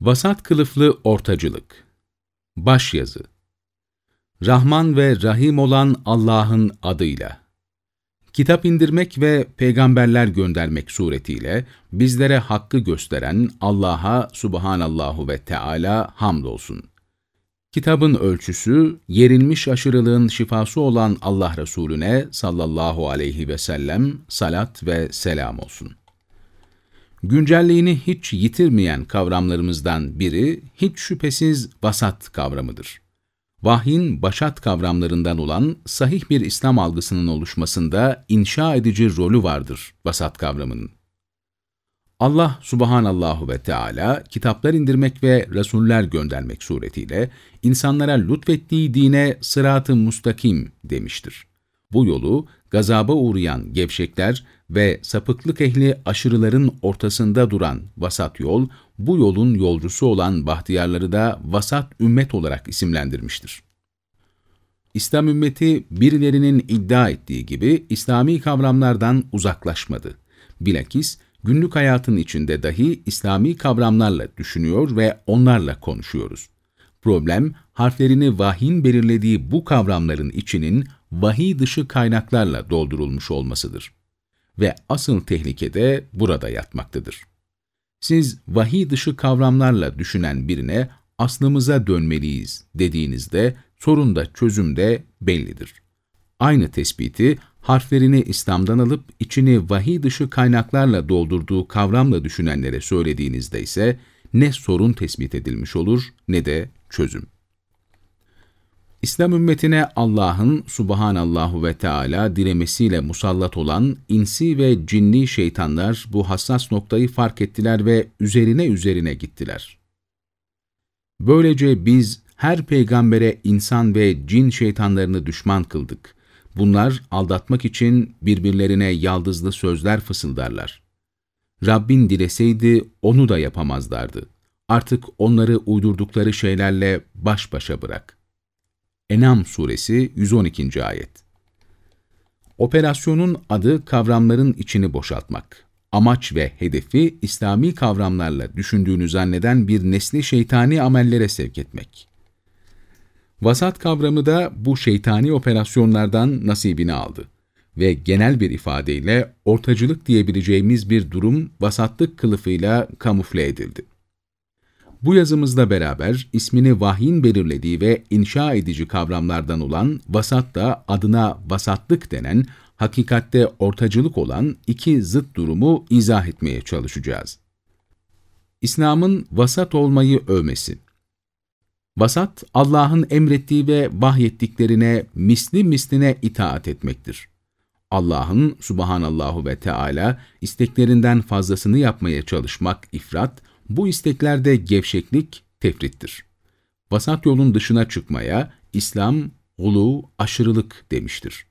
Vasat kılıflı ortacılık Başyazı Rahman ve Rahim olan Allah'ın adıyla Kitap indirmek ve peygamberler göndermek suretiyle bizlere hakkı gösteren Allah'a subhanallahu ve Teala hamdolsun. Kitabın ölçüsü, yerilmiş aşırılığın şifası olan Allah Resulüne sallallahu aleyhi ve sellem salat ve selam olsun. Güncelliğini hiç yitirmeyen kavramlarımızdan biri, hiç şüphesiz vasat kavramıdır. Vahyin başat kavramlarından olan sahih bir İslam algısının oluşmasında inşa edici rolü vardır vasat kavramının. Allah subhanallahu ve Teala kitaplar indirmek ve rasuller göndermek suretiyle insanlara lütfettiği dine sırat-ı mustakim demiştir. Bu yolu gazaba uğrayan gevşekler ve sapıklık ehli aşırıların ortasında duran vasat yol, bu yolun yolcusu olan bahtiyarları da vasat ümmet olarak isimlendirmiştir. İslam ümmeti birilerinin iddia ettiği gibi İslami kavramlardan uzaklaşmadı. Bilakis günlük hayatın içinde dahi İslami kavramlarla düşünüyor ve onlarla konuşuyoruz. Problem, harflerini vahyin belirlediği bu kavramların içinin vahiy dışı kaynaklarla doldurulmuş olmasıdır. Ve asıl tehlike de burada yatmaktadır. Siz vahiy dışı kavramlarla düşünen birine aslımıza dönmeliyiz dediğinizde sorun da çözüm de bellidir. Aynı tespiti harflerini İslam'dan alıp içini vahiy dışı kaynaklarla doldurduğu kavramla düşünenlere söylediğinizde ise ne sorun tespit edilmiş olur ne de çözüm. İslam ümmetine Allah'ın subhanallahu ve Teala dilemesiyle musallat olan insi ve cinni şeytanlar bu hassas noktayı fark ettiler ve üzerine üzerine gittiler. Böylece biz her peygambere insan ve cin şeytanlarını düşman kıldık. Bunlar aldatmak için birbirlerine yaldızlı sözler fısıldarlar. Rabbin dileseydi onu da yapamazlardı. Artık onları uydurdukları şeylerle baş başa bırak. Enam suresi 112. ayet. Operasyonun adı kavramların içini boşaltmak. Amaç ve hedefi İslami kavramlarla düşündüğünü zanneden bir nesli şeytani amellere sevk etmek. Vasat kavramı da bu şeytani operasyonlardan nasibini aldı ve genel bir ifadeyle ortacılık diyebileceğimiz bir durum vasatlık kılıfıyla kamufle edildi. Bu yazımızla beraber ismini vahyin belirlediği ve inşa edici kavramlardan olan vasat da adına vasatlık denen, hakikatte ortacılık olan iki zıt durumu izah etmeye çalışacağız. İslam'ın vasat olmayı övmesi Vasat, Allah'ın emrettiği ve vahyettiklerine misli misline itaat etmektir. Allah'ın subhanallahu ve Teala isteklerinden fazlasını yapmaya çalışmak ifrat, bu isteklerde gevşeklik tefrittir. Vasat yolun dışına çıkmaya İslam, ulu, aşırılık demiştir.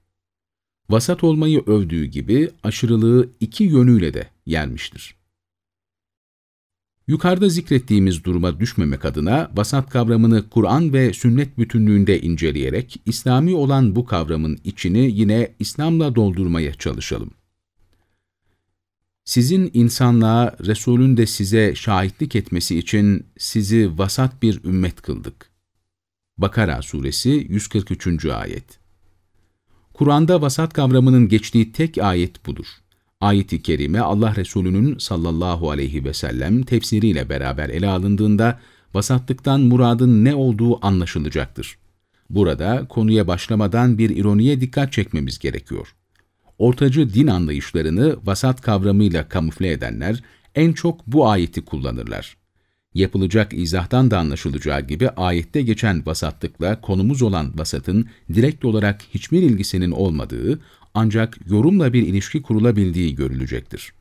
Vasat olmayı övdüğü gibi aşırılığı iki yönüyle de yenmiştir. Yukarıda zikrettiğimiz duruma düşmemek adına vasat kavramını Kur'an ve sünnet bütünlüğünde inceleyerek İslami olan bu kavramın içini yine İslam'la doldurmaya çalışalım. Sizin insanlığa Resulün de size şahitlik etmesi için sizi vasat bir ümmet kıldık. Bakara suresi 143. ayet Kur'an'da vasat kavramının geçtiği tek ayet budur. Ayet-i kerime Allah Resulü'nün sallallahu aleyhi ve sellem tefsiriyle beraber ele alındığında vasatlıktan muradın ne olduğu anlaşılacaktır. Burada konuya başlamadan bir ironiye dikkat çekmemiz gerekiyor ortacı din anlayışlarını vasat kavramıyla kamufle edenler en çok bu ayeti kullanırlar. Yapılacak izahtan da anlaşılacağı gibi ayette geçen vasatlıkla konumuz olan vasatın direkt olarak hiçbir ilgisinin olmadığı ancak yorumla bir ilişki kurulabildiği görülecektir.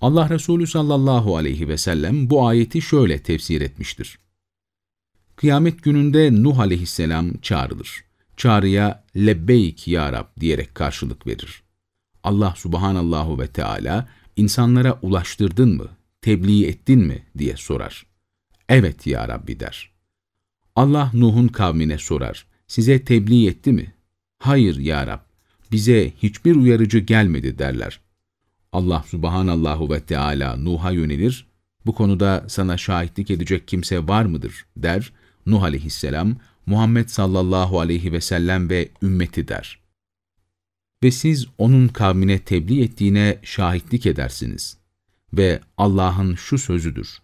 Allah Resulü sallallahu aleyhi ve sellem bu ayeti şöyle tefsir etmiştir. Kıyamet gününde Nuh aleyhisselam çağrılır çağrıya lebbeyk ya Rab diyerek karşılık verir. Allah subhanallahu ve Teala insanlara ulaştırdın mı, tebliğ ettin mi diye sorar. Evet ya Rabbi der. Allah Nuh'un kavmine sorar. Size tebliğ etti mi? Hayır ya Rab, bize hiçbir uyarıcı gelmedi derler. Allah subhanallahu ve Teala Nuh'a yönelir. Bu konuda sana şahitlik edecek kimse var mıdır? der. Nuh aleyhisselam, Muhammed sallallahu aleyhi ve sellem ve ümmeti der. Ve siz onun kavmine tebliğ ettiğine şahitlik edersiniz. Ve Allah'ın şu sözüdür.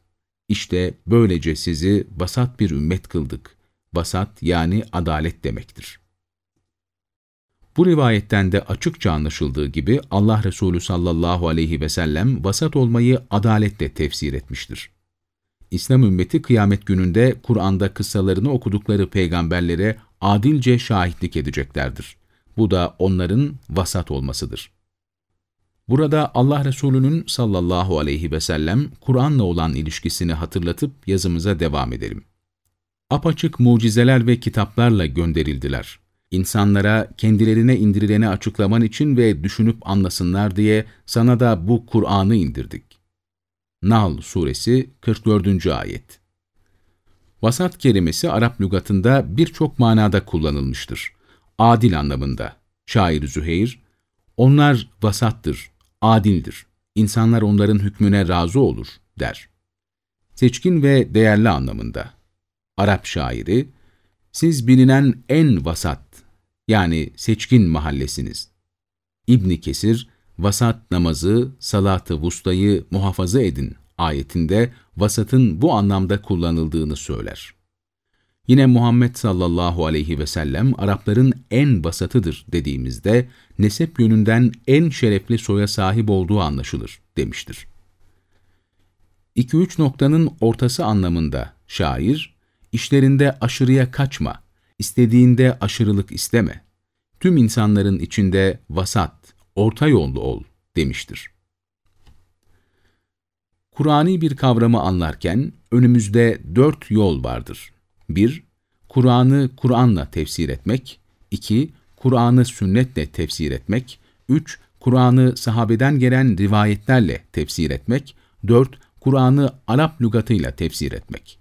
İşte böylece sizi vasat bir ümmet kıldık. Vasat yani adalet demektir. Bu rivayetten de açıkça anlaşıldığı gibi Allah Resulü sallallahu aleyhi ve sellem vasat olmayı adaletle tefsir etmiştir. İslam ümmeti kıyamet gününde Kur'an'da kıssalarını okudukları peygamberlere adilce şahitlik edeceklerdir. Bu da onların vasat olmasıdır. Burada Allah Resulü'nün sallallahu aleyhi ve sellem Kur'an'la olan ilişkisini hatırlatıp yazımıza devam edelim. Apaçık mucizeler ve kitaplarla gönderildiler. İnsanlara kendilerine indirileni açıklaman için ve düşünüp anlasınlar diye sana da bu Kur'an'ı indirdik. Nahl Suresi 44. Ayet Vasat kelimesi Arap lügatında birçok manada kullanılmıştır. Adil anlamında. Şair Züheyr, onlar vasattır, adildir. İnsanlar onların hükmüne razı olur, der. Seçkin ve değerli anlamında. Arap şairi, siz bilinen en vasat, yani seçkin mahallesiniz. İbni Kesir, vasat namazı, salatı vustayı muhafaza edin ayetinde vasatın bu anlamda kullanıldığını söyler. Yine Muhammed sallallahu aleyhi ve sellem Arapların en basatıdır dediğimizde nesep yönünden en şerefli soya sahip olduğu anlaşılır demiştir. 2-3 noktanın ortası anlamında şair, işlerinde aşırıya kaçma, istediğinde aşırılık isteme, tüm insanların içinde vasat, orta yollu ol demiştir. Kur'ani bir kavramı anlarken önümüzde dört yol vardır. 1- Kur'an'ı Kur'an'la tefsir etmek. 2- Kur'an'ı sünnetle tefsir etmek. 3- Kur'an'ı sahabeden gelen rivayetlerle tefsir etmek. 4- Kur'an'ı Arap lügatıyla tefsir etmek.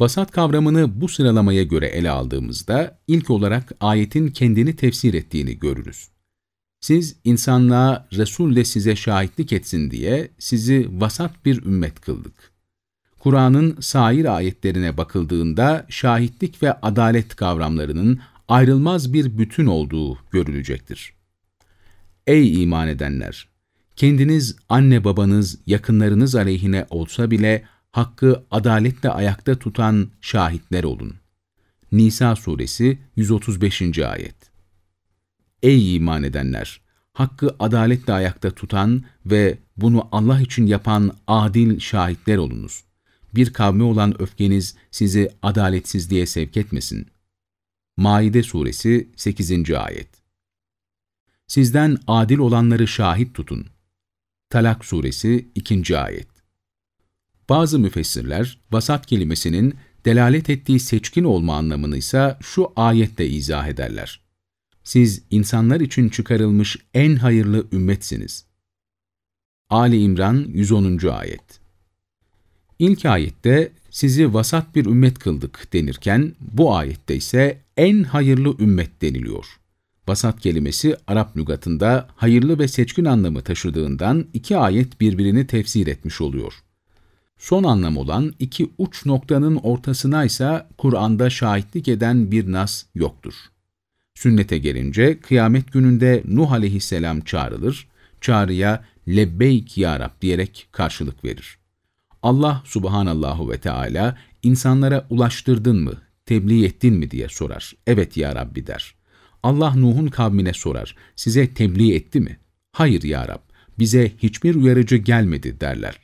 Vasat kavramını bu sıralamaya göre ele aldığımızda ilk olarak ayetin kendini tefsir ettiğini görürüz. Siz insanlığa Resul de size şahitlik etsin diye sizi vasat bir ümmet kıldık. Kur'an'ın sair ayetlerine bakıldığında şahitlik ve adalet kavramlarının ayrılmaz bir bütün olduğu görülecektir. Ey iman edenler! Kendiniz, anne babanız, yakınlarınız aleyhine olsa bile hakkı adaletle ayakta tutan şahitler olun. Nisa suresi 135. ayet Ey iman edenler! Hakkı adaletle ayakta tutan ve bunu Allah için yapan adil şahitler olunuz. Bir kavme olan öfkeniz sizi adaletsizliğe sevk etmesin. Maide suresi 8. ayet Sizden adil olanları şahit tutun. Talak suresi 2. ayet Bazı müfessirler, vasat kelimesinin delalet ettiği seçkin olma anlamını ise şu ayette izah ederler. Siz insanlar için çıkarılmış en hayırlı ümmetsiniz. Ali İmran 110. Ayet İlk ayette sizi vasat bir ümmet kıldık denirken, bu ayette ise en hayırlı ümmet deniliyor. Vasat kelimesi Arap lügatında hayırlı ve seçkin anlamı taşıdığından iki ayet birbirini tefsir etmiş oluyor. Son anlam olan iki uç noktanın ortasına ise Kur'an'da şahitlik eden bir nas yoktur. Sünnete gelince kıyamet gününde Nuh aleyhisselam çağrılır, çağrıya lebbeyk ya Rab diyerek karşılık verir. Allah subhanallahu ve Teala insanlara ulaştırdın mı, tebliğ ettin mi diye sorar. Evet ya Rabbi der. Allah Nuh'un kavmine sorar. Size tebliğ etti mi? Hayır ya Rab, bize hiçbir uyarıcı gelmedi derler.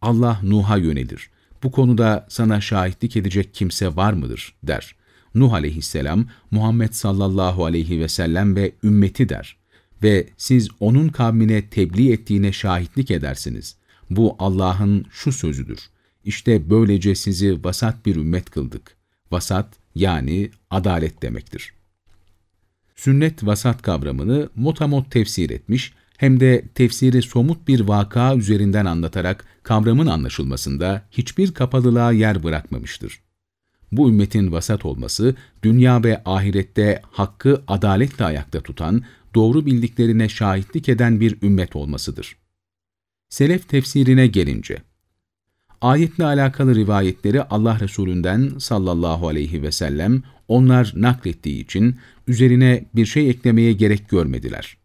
Allah Nuh'a yönelir. Bu konuda sana şahitlik edecek kimse var mıdır der. Nuh aleyhisselam, Muhammed sallallahu aleyhi ve sellem ve ümmeti der. Ve siz onun kavmine tebliğ ettiğine şahitlik edersiniz. Bu Allah'ın şu sözüdür. İşte böylece sizi vasat bir ümmet kıldık. Vasat yani adalet demektir. Sünnet vasat kavramını motamot tefsir etmiş, hem de tefsiri somut bir vaka üzerinden anlatarak kavramın anlaşılmasında hiçbir kapalılığa yer bırakmamıştır. Bu ümmetin vasat olması, dünya ve ahirette hakkı adaletle ayakta tutan, doğru bildiklerine şahitlik eden bir ümmet olmasıdır. Selef tefsirine gelince, Ayetle alakalı rivayetleri Allah Resulünden sallallahu aleyhi ve sellem onlar naklettiği için üzerine bir şey eklemeye gerek görmediler.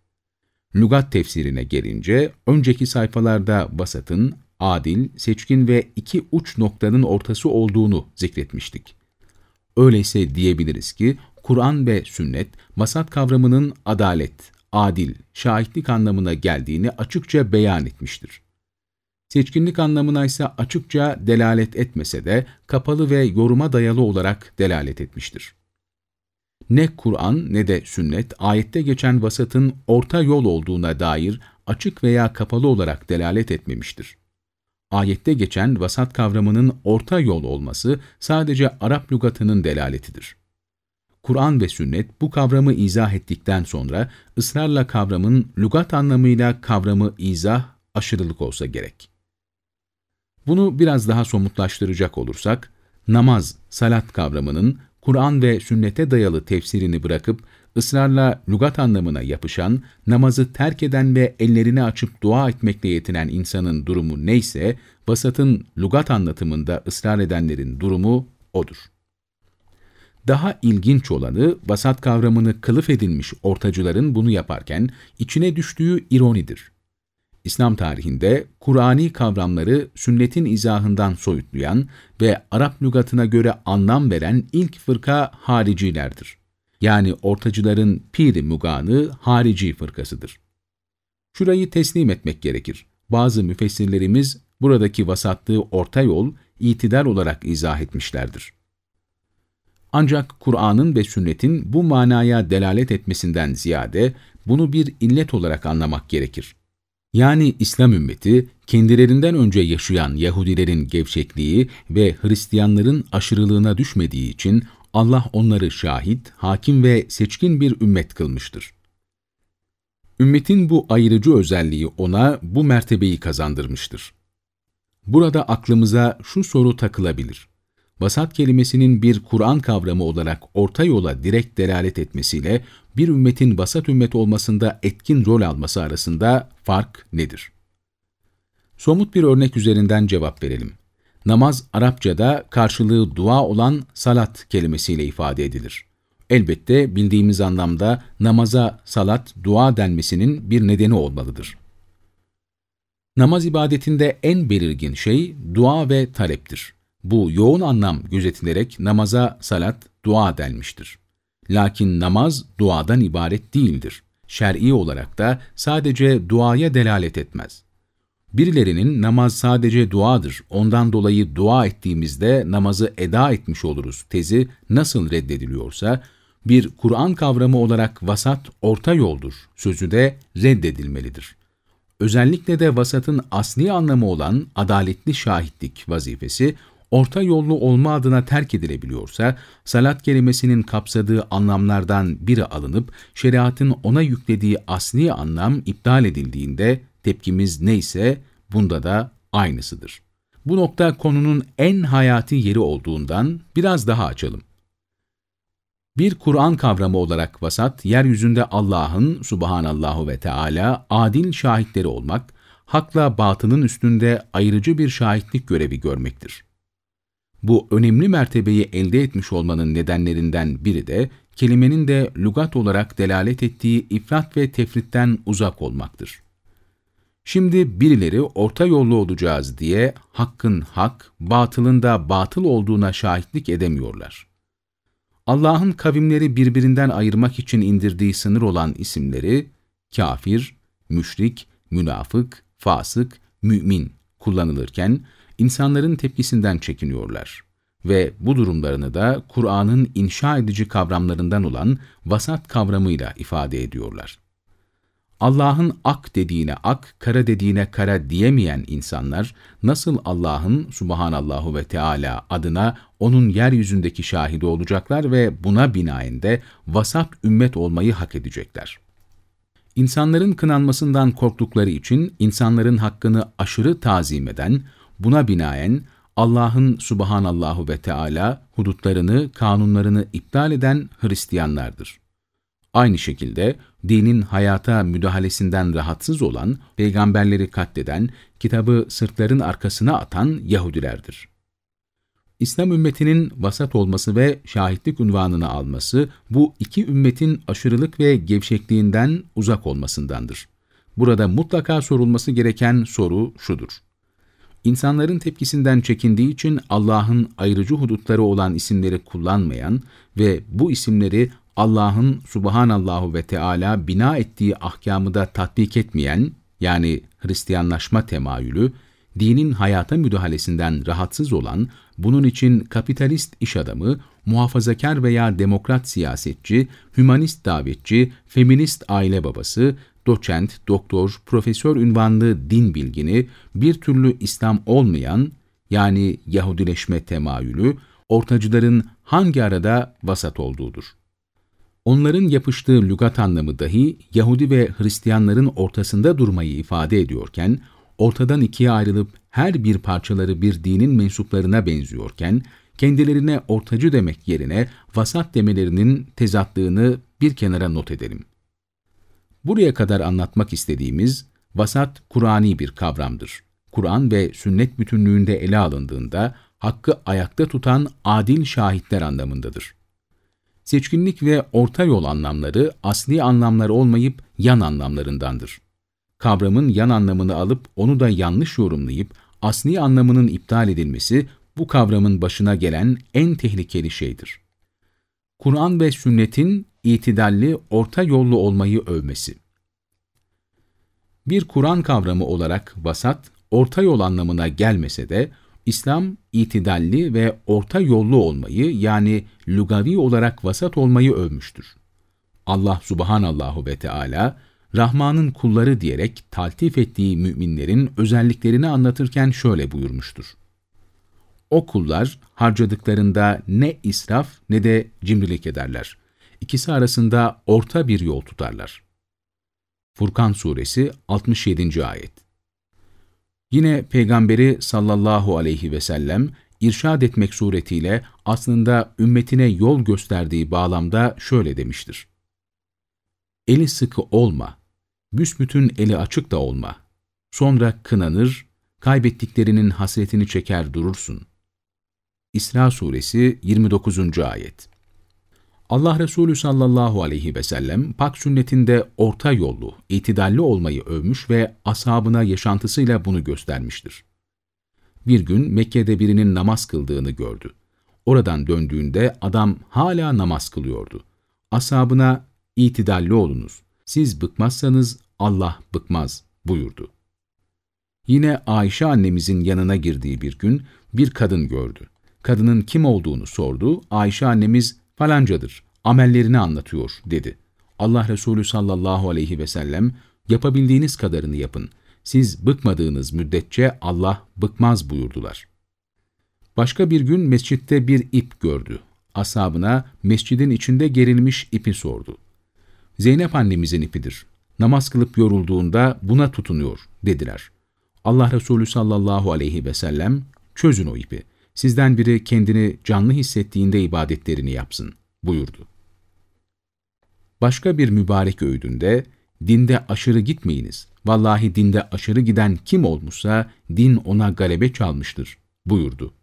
Lugat tefsirine gelince önceki sayfalarda vasatın, adil, seçkin ve iki uç noktanın ortası olduğunu zikretmiştik. Öyleyse diyebiliriz ki Kur'an ve sünnet vasat kavramının adalet, adil, şahitlik anlamına geldiğini açıkça beyan etmiştir. Seçkinlik anlamına ise açıkça delalet etmese de kapalı ve yoruma dayalı olarak delalet etmiştir. Ne Kur'an ne de sünnet ayette geçen vasatın orta yol olduğuna dair açık veya kapalı olarak delalet etmemiştir. Ayette geçen vasat kavramının orta yol olması sadece Arap lügatının delaletidir. Kur'an ve sünnet bu kavramı izah ettikten sonra ısrarla kavramın lügat anlamıyla kavramı izah, aşırılık olsa gerek. Bunu biraz daha somutlaştıracak olursak, namaz, salat kavramının Kur'an ve sünnete dayalı tefsirini bırakıp ısrarla lügat anlamına yapışan, namazı terk eden ve ellerini açıp dua etmekle yetinen insanın durumu neyse, vasatın lügat anlatımında ısrar edenlerin durumu odur. Daha ilginç olanı, vasat kavramını kılıf edilmiş ortacıların bunu yaparken içine düştüğü ironidir. İslam tarihinde Kur'ani kavramları sünnetin izahından soyutlayan ve Arap lügatına göre anlam veren ilk fırka haricilerdir. Yani ortacıların piri muganı harici fırkasıdır. Şurayı teslim etmek gerekir. Bazı müfessirlerimiz buradaki vasatlığı orta yol, itidal olarak izah etmişlerdir. Ancak Kur'an'ın ve sünnetin bu manaya delalet etmesinden ziyade bunu bir illet olarak anlamak gerekir. Yani İslam ümmeti, kendilerinden önce yaşayan Yahudilerin gevşekliği ve Hristiyanların aşırılığına düşmediği için Allah onları şahit, hakim ve seçkin bir ümmet kılmıştır. Ümmetin bu ayrıcı özelliği ona bu mertebeyi kazandırmıştır. Burada aklımıza şu soru takılabilir. Vasat kelimesinin bir Kur'an kavramı olarak orta yola direkt delalet etmesiyle bir ümmetin vasat ümmet olmasında etkin rol alması arasında fark nedir? Somut bir örnek üzerinden cevap verelim. Namaz Arapçada karşılığı dua olan salat kelimesiyle ifade edilir. Elbette bildiğimiz anlamda namaza salat, dua denmesinin bir nedeni olmalıdır. Namaz ibadetinde en belirgin şey dua ve taleptir. Bu yoğun anlam gözetilerek namaza salat, dua denmiştir. Lakin namaz duadan ibaret değildir. Şer'i olarak da sadece duaya delalet etmez. Birilerinin namaz sadece duadır, ondan dolayı dua ettiğimizde namazı eda etmiş oluruz tezi nasıl reddediliyorsa, bir Kur'an kavramı olarak vasat orta yoldur sözü de reddedilmelidir. Özellikle de vasatın asli anlamı olan adaletli şahitlik vazifesi, orta yollu olma adına terk edilebiliyorsa, salat kelimesinin kapsadığı anlamlardan biri alınıp, şeriatın ona yüklediği asli anlam iptal edildiğinde tepkimiz neyse bunda da aynısıdır. Bu nokta konunun en hayati yeri olduğundan biraz daha açalım. Bir Kur'an kavramı olarak vasat, yeryüzünde Allah'ın subhanallahu ve Teala adil şahitleri olmak, hakla batının üstünde ayrıcı bir şahitlik görevi görmektir. Bu önemli mertebeyi elde etmiş olmanın nedenlerinden biri de kelimenin de lügat olarak delalet ettiği ifrat ve tefritten uzak olmaktır. Şimdi birileri orta yollu olacağız diye hakkın hak, batılın da batıl olduğuna şahitlik edemiyorlar. Allah'ın kavimleri birbirinden ayırmak için indirdiği sınır olan isimleri kafir, müşrik, münafık, fasık, mümin kullanılırken insanların tepkisinden çekiniyorlar ve bu durumlarını da Kur'an'ın inşa edici kavramlarından olan vasat kavramıyla ifade ediyorlar. Allah'ın ak dediğine ak, kara dediğine kara diyemeyen insanlar nasıl Allah'ın subhanallahu ve Teala adına onun yeryüzündeki şahidi olacaklar ve buna binaen de vasat ümmet olmayı hak edecekler. İnsanların kınanmasından korktukları için insanların hakkını aşırı tazim eden, Buna binaen Allah'ın subhanallahu ve Teala hudutlarını, kanunlarını iptal eden Hristiyanlardır. Aynı şekilde dinin hayata müdahalesinden rahatsız olan, peygamberleri katleden, kitabı sırtların arkasına atan Yahudilerdir. İslam ümmetinin vasat olması ve şahitlik unvanını alması, bu iki ümmetin aşırılık ve gevşekliğinden uzak olmasındandır. Burada mutlaka sorulması gereken soru şudur. İnsanların tepkisinden çekindiği için Allah'ın ayrıcı hudutları olan isimleri kullanmayan ve bu isimleri Allah'ın subhanallahu ve Teala bina ettiği ahkamı da tatbik etmeyen, yani Hristiyanlaşma temayülü, dinin hayata müdahalesinden rahatsız olan, bunun için kapitalist iş adamı, muhafazakar veya demokrat siyasetçi, hümanist davetçi, feminist aile babası, doçent, doktor, profesör ünvanlı din bilgini, bir türlü İslam olmayan, yani Yahudileşme temayülü, ortacıların hangi arada vasat olduğudur. Onların yapıştığı lügat anlamı dahi Yahudi ve Hristiyanların ortasında durmayı ifade ediyorken, ortadan ikiye ayrılıp her bir parçaları bir dinin mensuplarına benziyorken, kendilerine ortacı demek yerine vasat demelerinin tezatlığını bir kenara not edelim. Buraya kadar anlatmak istediğimiz vasat Kur'ani bir kavramdır. Kur'an ve sünnet bütünlüğünde ele alındığında hakkı ayakta tutan adil şahitler anlamındadır. Seçkinlik ve orta yol anlamları asli anlamlar olmayıp yan anlamlarındandır. Kavramın yan anlamını alıp onu da yanlış yorumlayıp asli anlamının iptal edilmesi bu kavramın başına gelen en tehlikeli şeydir. Kur'an ve sünnetin itidalli, orta yollu olmayı övmesi. Bir Kur'an kavramı olarak vasat, orta yol anlamına gelmese de, İslam itidalli ve orta yollu olmayı yani lugavi olarak vasat olmayı övmüştür. Allah subhanallahu ve Teala Rahman'ın kulları diyerek taltif ettiği müminlerin özelliklerini anlatırken şöyle buyurmuştur. O kullar harcadıklarında ne israf ne de cimrilik ederler. İkisi arasında orta bir yol tutarlar. Furkan Suresi 67. Ayet Yine Peygamberi sallallahu aleyhi ve sellem irşad etmek suretiyle aslında ümmetine yol gösterdiği bağlamda şöyle demiştir. Eli sıkı olma, büsbütün eli açık da olma. Sonra kınanır, kaybettiklerinin hasretini çeker durursun. İsra Suresi 29. Ayet Allah Resulü sallallahu aleyhi ve sellem pak sünnetinde orta yollu, itidalli olmayı övmüş ve ashabına yaşantısıyla bunu göstermiştir. Bir gün Mekke'de birinin namaz kıldığını gördü. Oradan döndüğünde adam hala namaz kılıyordu. Ashabına itidalli olunuz, siz bıkmazsanız Allah bıkmaz buyurdu. Yine Ayşe annemizin yanına girdiği bir gün bir kadın gördü. Kadının kim olduğunu sordu. Ayşe annemiz falancadır, amellerini anlatıyor dedi. Allah Resulü sallallahu aleyhi ve sellem yapabildiğiniz kadarını yapın. Siz bıkmadığınız müddetçe Allah bıkmaz buyurdular. Başka bir gün mescitte bir ip gördü. Asabına mescidin içinde gerilmiş ipi sordu. Zeynep annemizin ipidir. Namaz kılıp yorulduğunda buna tutunuyor dediler. Allah Resulü sallallahu aleyhi ve sellem çözün o ipi. Sizden biri kendini canlı hissettiğinde ibadetlerini yapsın buyurdu. Başka bir mübarek öğüdünde, dinde aşırı gitmeyiniz. Vallahi dinde aşırı giden kim olmuşsa din ona galebe çalmıştır buyurdu.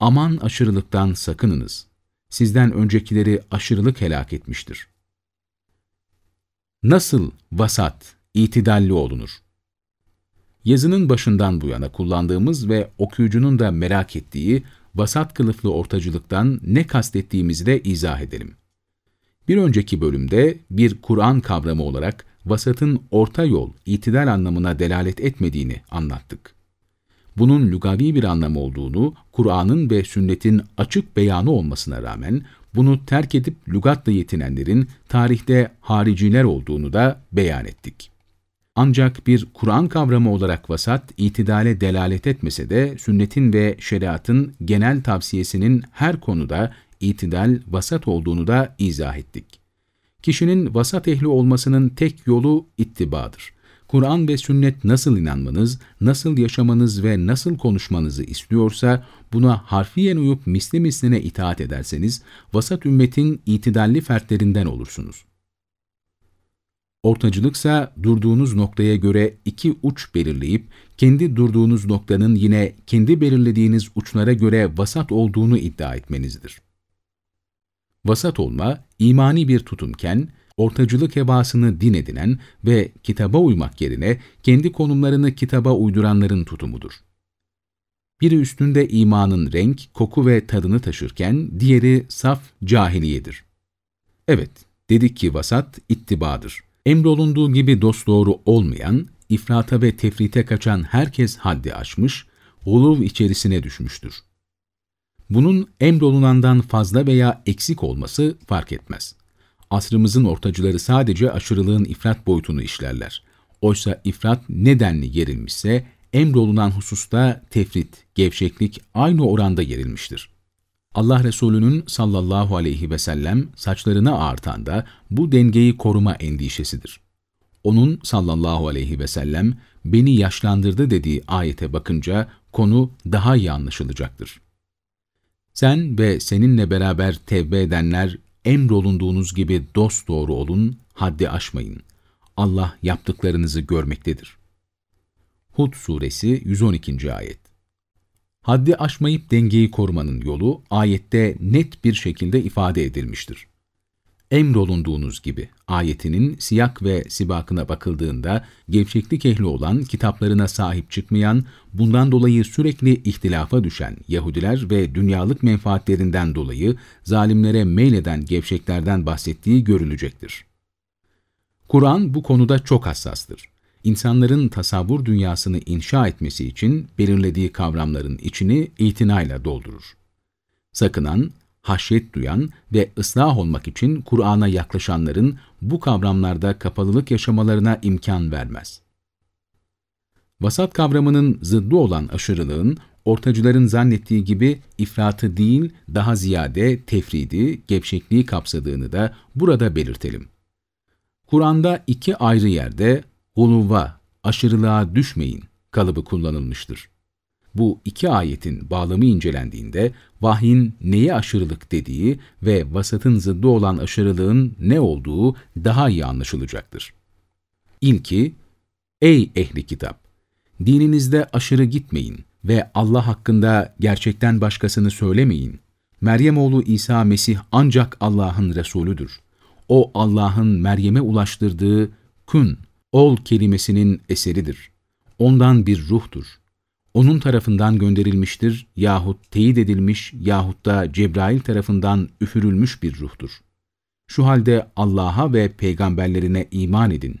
Aman aşırılıktan sakınınız. Sizden öncekileri aşırılık helak etmiştir. Nasıl vasat, itidalli olunur? Yazının başından bu yana kullandığımız ve okuyucunun da merak ettiği vasat kılıflı ortacılıktan ne kastettiğimizi de izah edelim. Bir önceki bölümde bir Kur'an kavramı olarak vasatın orta yol, itidal anlamına delalet etmediğini anlattık. Bunun lugavi bir anlam olduğunu, Kur'an'ın ve sünnetin açık beyanı olmasına rağmen bunu terk edip lügatla yetinenlerin tarihte hariciler olduğunu da beyan ettik. Ancak bir Kur'an kavramı olarak vasat, itidale delalet etmese de sünnetin ve şeriatın genel tavsiyesinin her konuda itidal, vasat olduğunu da izah ettik. Kişinin vasat ehli olmasının tek yolu ittibadır. Kur'an ve sünnet nasıl inanmanız, nasıl yaşamanız ve nasıl konuşmanızı istiyorsa buna harfiyen uyup misli misline itaat ederseniz vasat ümmetin itidalli fertlerinden olursunuz. Ortacılıksa durduğunuz noktaya göre iki uç belirleyip, kendi durduğunuz noktanın yine kendi belirlediğiniz uçlara göre vasat olduğunu iddia etmenizdir. Vasat olma, imani bir tutumken, ortacılık hevasını din edinen ve kitaba uymak yerine kendi konumlarını kitaba uyduranların tutumudur. Biri üstünde imanın renk, koku ve tadını taşırken diğeri saf cahiliyedir. Evet, dedik ki vasat ittibadır. Emrolunduğu gibi dosdoğru olmayan, ifrata ve tefrite kaçan herkes haddi aşmış, uluv içerisine düşmüştür. Bunun emrolunandan fazla veya eksik olması fark etmez. Asrımızın ortacıları sadece aşırılığın ifrat boyutunu işlerler. Oysa ifrat nedenli gerilmişse, emrolunan hususta tefrit, gevşeklik aynı oranda gerilmiştir. Allah Resulü'nün sallallahu aleyhi ve sellem saçlarını ağartan da bu dengeyi koruma endişesidir. Onun sallallahu aleyhi ve sellem beni yaşlandırdı dediği ayete bakınca konu daha iyi anlaşılacaktır. Sen ve seninle beraber tevbe edenler emrolunduğunuz gibi dost doğru olun, haddi aşmayın. Allah yaptıklarınızı görmektedir. Hud Suresi 112. Ayet Haddi aşmayıp dengeyi korumanın yolu ayette net bir şekilde ifade edilmiştir. Emrolunduğunuz gibi ayetinin siyak ve sibakına bakıldığında gevşeklik ehli olan, kitaplarına sahip çıkmayan, bundan dolayı sürekli ihtilafa düşen Yahudiler ve dünyalık menfaatlerinden dolayı zalimlere meyleden gevşeklerden bahsettiği görülecektir. Kur'an bu konuda çok hassastır insanların tasavvur dünyasını inşa etmesi için belirlediği kavramların içini itinayla doldurur. Sakınan, haşyet duyan ve ıslah olmak için Kur'an'a yaklaşanların bu kavramlarda kapalılık yaşamalarına imkan vermez. Vasat kavramının zıddı olan aşırılığın, ortacıların zannettiği gibi ifratı değil, daha ziyade tefridi, gevşekliği kapsadığını da burada belirtelim. Kur'an'da iki ayrı yerde guluva, aşırılığa düşmeyin kalıbı kullanılmıştır. Bu iki ayetin bağlamı incelendiğinde vahyin neye aşırılık dediği ve vasatın zıddı olan aşırılığın ne olduğu daha iyi anlaşılacaktır. İlki, ey ehli kitap! Dininizde aşırı gitmeyin ve Allah hakkında gerçekten başkasını söylemeyin. Meryem oğlu İsa Mesih ancak Allah'ın Resulüdür. O Allah'ın Meryem'e ulaştırdığı kün ol kelimesinin eseridir. Ondan bir ruhtur. Onun tarafından gönderilmiştir yahut teyit edilmiş yahut da Cebrail tarafından üfürülmüş bir ruhtur. Şu halde Allah'a ve peygamberlerine iman edin.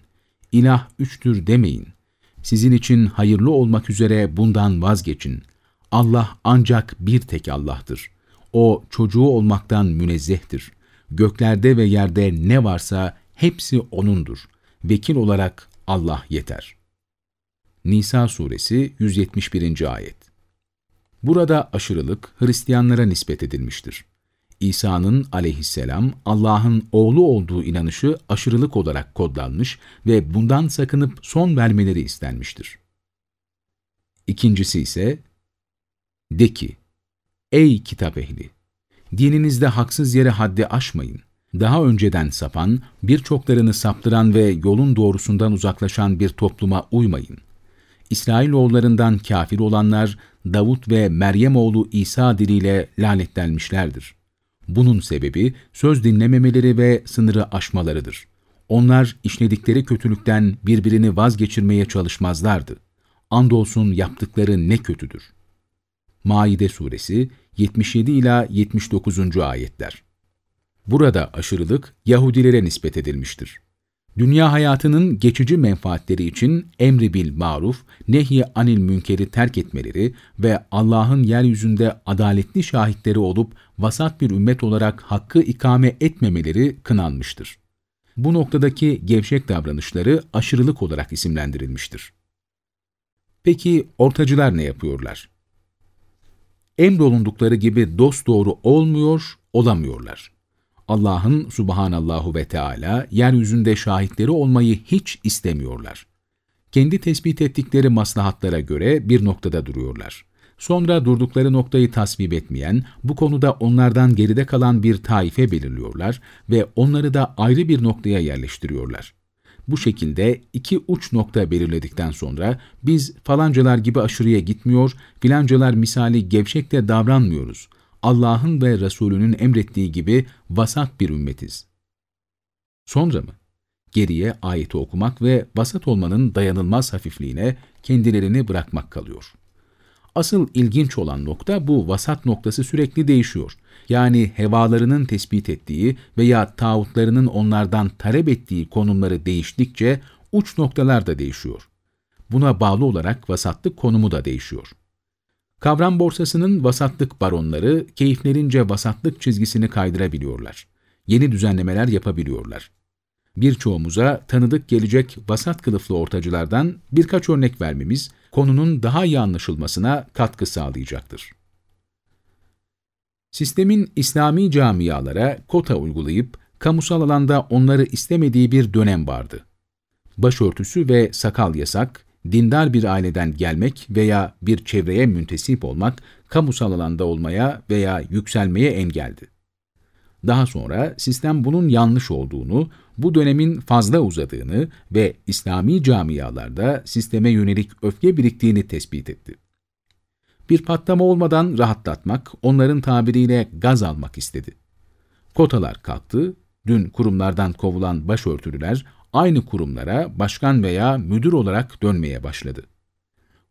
İlah üçtür demeyin. Sizin için hayırlı olmak üzere bundan vazgeçin. Allah ancak bir tek Allah'tır. O çocuğu olmaktan münezzehtir. Göklerde ve yerde ne varsa hepsi O'nundur vekil olarak Allah yeter. Nisa suresi 171. ayet Burada aşırılık Hristiyanlara nispet edilmiştir. İsa'nın aleyhisselam Allah'ın oğlu olduğu inanışı aşırılık olarak kodlanmış ve bundan sakınıp son vermeleri istenmiştir. İkincisi ise, de ki, ey kitap ehli, dininizde haksız yere haddi aşmayın daha önceden sapan, birçoklarını saptıran ve yolun doğrusundan uzaklaşan bir topluma uymayın. İsrailoğullarından kafir olanlar, Davut ve Meryem oğlu İsa diliyle lanetlenmişlerdir. Bunun sebebi söz dinlememeleri ve sınırı aşmalarıdır. Onlar işledikleri kötülükten birbirini vazgeçirmeye çalışmazlardı. Andolsun yaptıkları ne kötüdür. Maide Suresi 77 ila 79. ayetler. Burada aşırılık Yahudilere nispet edilmiştir. Dünya hayatının geçici menfaatleri için emri bil maruf, nehy anil münkeri terk etmeleri ve Allah'ın yeryüzünde adaletli şahitleri olup vasat bir ümmet olarak hakkı ikame etmemeleri kınanmıştır. Bu noktadaki gevşek davranışları aşırılık olarak isimlendirilmiştir. Peki ortacılar ne yapıyorlar? Emrolundukları gibi dosdoğru olmuyor, olamıyorlar. Allah'ın subhanallahu ve Teala yeryüzünde şahitleri olmayı hiç istemiyorlar. Kendi tespit ettikleri maslahatlara göre bir noktada duruyorlar. Sonra durdukları noktayı tasvip etmeyen, bu konuda onlardan geride kalan bir taife belirliyorlar ve onları da ayrı bir noktaya yerleştiriyorlar. Bu şekilde iki uç nokta belirledikten sonra biz falancalar gibi aşırıya gitmiyor, filancalar misali gevşek de davranmıyoruz. Allah'ın ve Resulünün emrettiği gibi vasat bir ümmetiz. Sonra mı? Geriye ayeti okumak ve vasat olmanın dayanılmaz hafifliğine kendilerini bırakmak kalıyor. Asıl ilginç olan nokta bu vasat noktası sürekli değişiyor. Yani hevalarının tespit ettiği veya tağutlarının onlardan talep ettiği konumları değiştikçe uç noktalar da değişiyor. Buna bağlı olarak vasatlık konumu da değişiyor. Kavram borsasının vasatlık baronları keyiflerince vasatlık çizgisini kaydırabiliyorlar. Yeni düzenlemeler yapabiliyorlar. Birçoğumuza tanıdık gelecek vasat kılıflı ortacılardan birkaç örnek vermemiz, konunun daha iyi anlaşılmasına katkı sağlayacaktır. Sistemin İslami camialara kota uygulayıp, kamusal alanda onları istemediği bir dönem vardı. Başörtüsü ve sakal yasak, dindar bir aileden gelmek veya bir çevreye müntesip olmak, kamusal alanda olmaya veya yükselmeye engeldi. Daha sonra sistem bunun yanlış olduğunu, bu dönemin fazla uzadığını ve İslami camialarda sisteme yönelik öfke biriktiğini tespit etti. Bir patlama olmadan rahatlatmak, onların tabiriyle gaz almak istedi. Kotalar kalktı, dün kurumlardan kovulan başörtülüler aynı kurumlara başkan veya müdür olarak dönmeye başladı.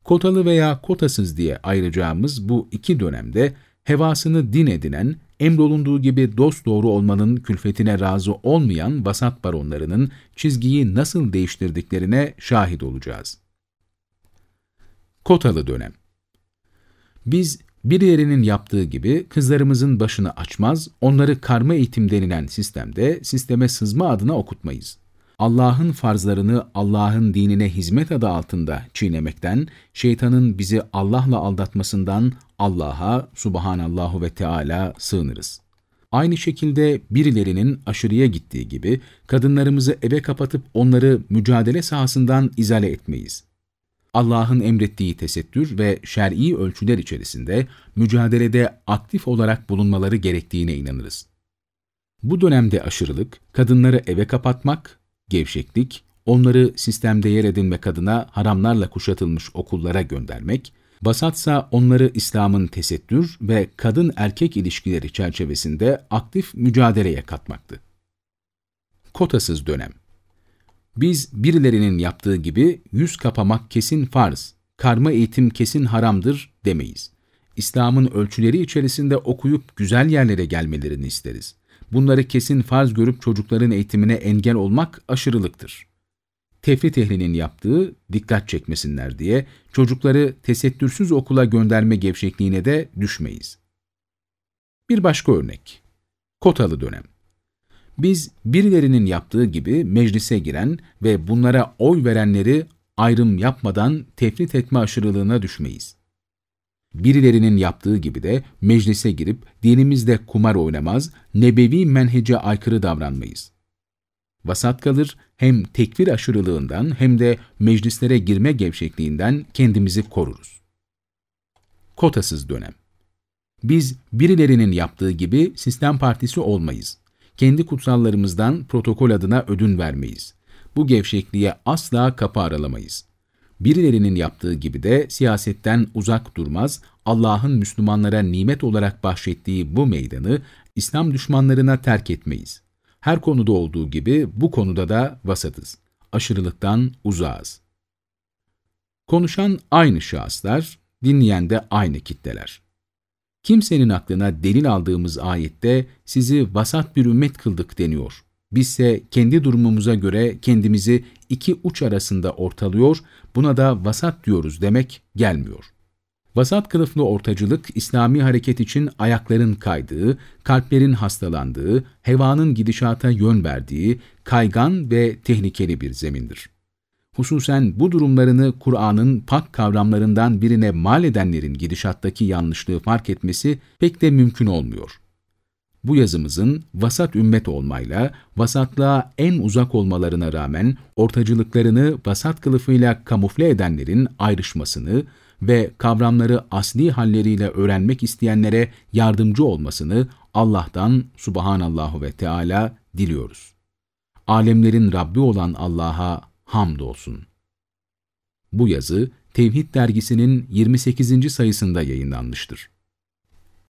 Kotalı veya kotasız diye ayıracağımız bu iki dönemde hevasını din edinen, emrolunduğu gibi dost doğru olmanın külfetine razı olmayan vasat baronlarının çizgiyi nasıl değiştirdiklerine şahit olacağız. Kotalı dönem Biz birilerinin yaptığı gibi kızlarımızın başını açmaz, onları karma eğitim denilen sistemde sisteme sızma adına okutmayız. Allah'ın farzlarını Allah'ın dinine hizmet adı altında çiğnemekten, şeytanın bizi Allah'la aldatmasından Allah'a subhanallahu ve Teala sığınırız. Aynı şekilde birilerinin aşırıya gittiği gibi kadınlarımızı eve kapatıp onları mücadele sahasından izale etmeyiz. Allah'ın emrettiği tesettür ve şer'i ölçüler içerisinde mücadelede aktif olarak bulunmaları gerektiğine inanırız. Bu dönemde aşırılık, kadınları eve kapatmak, gevşeklik, onları sistemde yer edinmek adına haramlarla kuşatılmış okullara göndermek, basatsa onları İslam'ın tesettür ve kadın-erkek ilişkileri çerçevesinde aktif mücadeleye katmaktı. Kotasız dönem Biz birilerinin yaptığı gibi yüz kapamak kesin farz, karma eğitim kesin haramdır demeyiz. İslam'ın ölçüleri içerisinde okuyup güzel yerlere gelmelerini isteriz bunları kesin farz görüp çocukların eğitimine engel olmak aşırılıktır. Tefrit ehlinin yaptığı dikkat çekmesinler diye çocukları tesettürsüz okula gönderme gevşekliğine de düşmeyiz. Bir başka örnek. Kotalı dönem. Biz birilerinin yaptığı gibi meclise giren ve bunlara oy verenleri ayrım yapmadan tefrit etme aşırılığına düşmeyiz. Birilerinin yaptığı gibi de meclise girip dinimizde kumar oynamaz, nebevi menhece aykırı davranmayız. Vasat kalır, hem tekfir aşırılığından hem de meclislere girme gevşekliğinden kendimizi koruruz. Kotasız dönem Biz birilerinin yaptığı gibi sistem partisi olmayız. Kendi kutsallarımızdan protokol adına ödün vermeyiz. Bu gevşekliğe asla kapı aralamayız. Birilerinin yaptığı gibi de siyasetten uzak durmaz, Allah'ın Müslümanlara nimet olarak bahşettiği bu meydanı İslam düşmanlarına terk etmeyiz. Her konuda olduğu gibi bu konuda da vasatız. Aşırılıktan uzağız. Konuşan aynı şahıslar, dinleyen de aynı kitleler. Kimsenin aklına delil aldığımız ayette sizi vasat bir ümmet kıldık deniyor. Bizse kendi durumumuza göre kendimizi iki uç arasında ortalıyor, buna da vasat diyoruz demek gelmiyor. Vasat kılıflı ortacılık, İslami hareket için ayakların kaydığı, kalplerin hastalandığı, hevanın gidişata yön verdiği, kaygan ve tehlikeli bir zemindir. Hususen bu durumlarını Kur'an'ın pak kavramlarından birine mal edenlerin gidişattaki yanlışlığı fark etmesi pek de mümkün olmuyor bu yazımızın vasat ümmet olmayla, vasatlığa en uzak olmalarına rağmen ortacılıklarını vasat kılıfıyla kamufle edenlerin ayrışmasını ve kavramları asli halleriyle öğrenmek isteyenlere yardımcı olmasını Allah'tan subhanallahu ve Teala diliyoruz. alemlerin Rabbi olan Allah'a hamdolsun. Bu yazı Tevhid dergisinin 28. sayısında yayınlanmıştır.